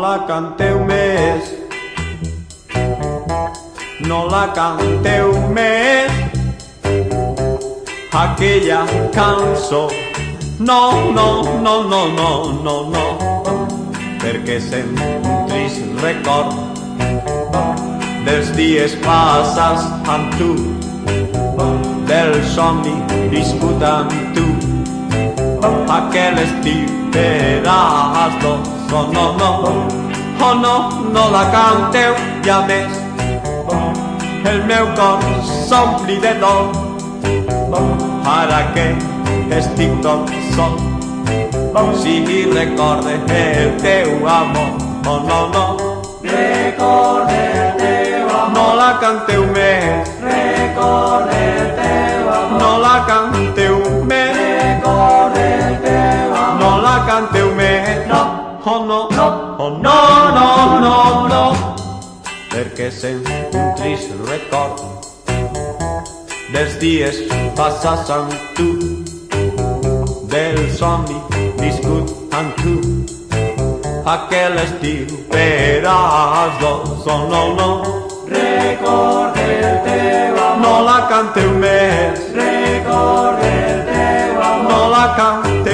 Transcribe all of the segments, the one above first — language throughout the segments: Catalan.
la canteu més. No la canteu més. Aquella cançó. No, no, no, no, no, no, no. Perquè sent un trist record dels dies passats amb tu, del somni viscut amb tu aquel estiu veràs dos. Oh no, no, oh no, no la canteu ja més. El meu cor s'ompli de dol, ara que estic tot sol. Si recorde el teu amor, oh no, no, Recorde el teu amor, no la canteu més, recorde el teu amor, no la canteu No, Oh no, no, oh no, no, no, no. perquè sent un trist record dels dies passats amb tu, del somni viscut amb tu. Aquel estiu per als dos, oh no, no, Recorde el teu amor, no la canteu més, recorde el teu amor, no la canteu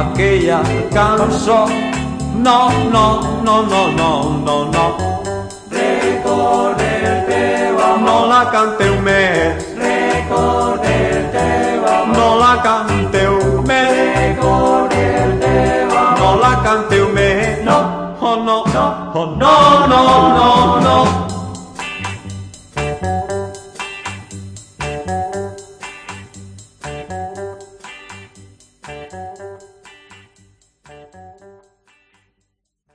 aquella canción. No, no, no, no, no, no, no. Recordarte. No la cante un mes. Recordarte. No la cante un mes. Recordarte. No la cante un mes. No, oh, no, no, oh, no, no, no, no.